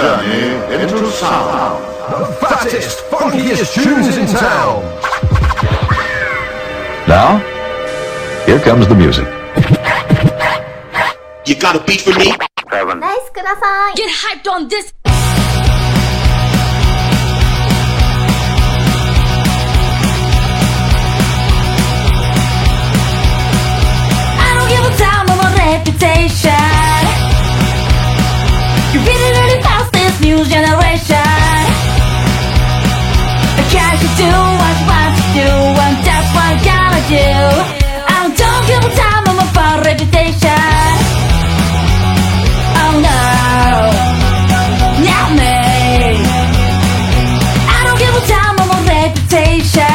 journey into sound. The fattest, funkiest tunes in town. Now, here comes the music. You got a beat for me? Seven. Nice, Get hyped on this. reputation. You really, really found new generation. I can't do what I want to do And that's what I gotta do. I don't give a damn I'm about reputation. Oh no. Not me. I don't give a damn I'm a reputation.